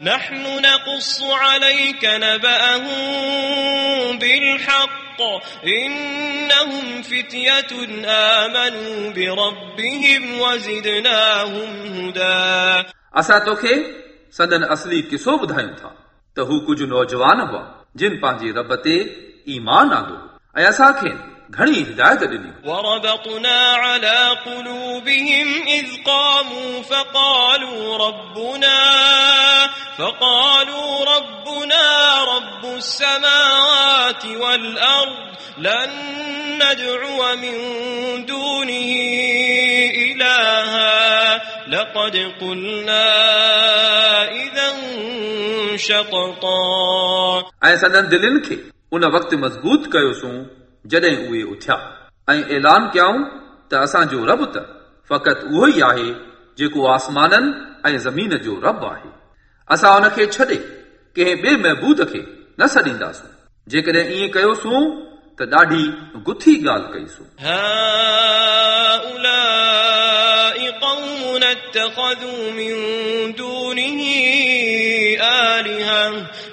نحن نقص عليك نبأهم بالحق إنهم فتية آمنوا بربهم وزدناهم هدى असां तोखे सदन असली किसो ॿुधायूं था त हू कुझु नौजवान हुआ जिन पंहिंजे रब ते ईमान आंदो ऐं असांखे घणी हिदायत ॾिनी وربطنا على قلوبهم إذ قاموا فقالوا ربنا فقالوا ربنا رب السماوات والأرض لن ندعو من دونه إلها لقد قلنا إذا شططا ऐं सदन दिलनि खे उन वक़्तु मज़बूत कयोसीं जॾहिं उहे उथिया ऐं ऐलान कयऊं त असांजो रब त फ़क़ति उहो ई आहे जेको आसमाननि ऐं ज़मीन जो रब आहे असां उन खे छॾे कंहिं ॿिए महबूद खे न छॾींदासूं जेकॾहिं ईअं कयोसीं त ॾाढी गुथी ॻाल्हि कईसूं هؤلاء قوم اتخذوا من دونه آلهة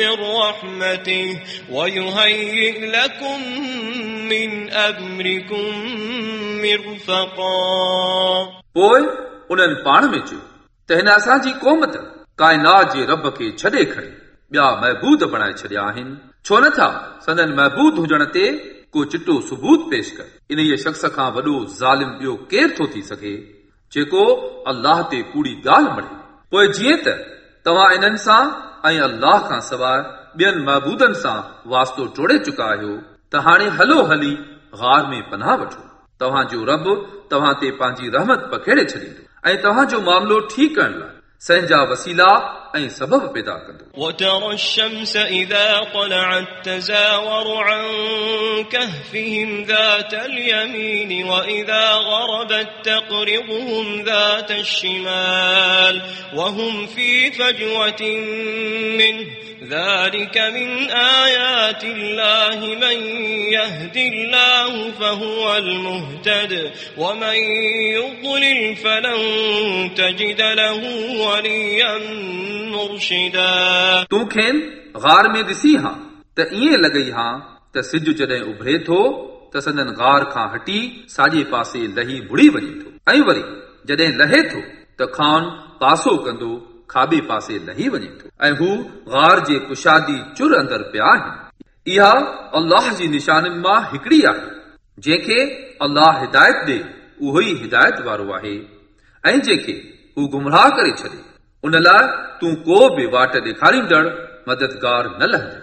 من رحمته ويهيئ لكم من أمركم مرفقا पोइ उन्हनि पाण में चयो त हिन असांजी क़ौम त काइनात जे रब खे छॾे खणी ॿिया महबूद बणाए छॾिया आहिनि छो नथा सदन महबूद हुजण ते को चिटो सबूत पेश करे इन शख़्स खां वॾो ज़ालिम ॿियो केरु थो थी सघे जेको अल्लाह ते कूड़ी ॻाल्हि मढ़े पोइ जीअं त तव्हां इन्हनि सां ऐं अल्लाह खां सवाइ ॿियनि महबूदनि सां वास्तो टोड़े चुका आहियो त हाणे हलो हली गार में पनाह वठो तव्हांजो रब तव्हां ते पंहिंजी रहमत पखेड़े छॾींदो ऐं तव्हांजो मामिलो ठीकु करण लाइ संहिंजा वसीला ऐं सबब पैदा कंदो وترى الشمس إذا طلعت تزاور عن كهفهم ذات اليمين وإذا غربت تقرضهم ذات الشمال وهم في فجوة منه ذلك من آيات الله من يهد الله فهو المهتد ومن يضلل فلن تجد له وليا مرشدا तूं खेनि गार में ॾिसी हा त ईअं लॻई हा त सिज जॾहिं उभरे थो त संदन गार खां हटी साॼे पासे लही बुड़ी वञे थो ऐं वरी जॾहिं लहे थो त खान पासो कंदो खाॿे पासे लही वञे थो ऐं हू गार जे कुशादी चुर अंदरि पिया आहिनि इहा अल्लाह जी निशानियुनि मां हिकिड़ी आहे जंहिंखे अल्लाह हिदायत ॾे उहो ई हिदायत वारो आहे ऐं जंहिंखे हू गुमराह करे छॾे उन लाइ तूं को बि वाट ॾेखारींदड़ मददगार न लहंदे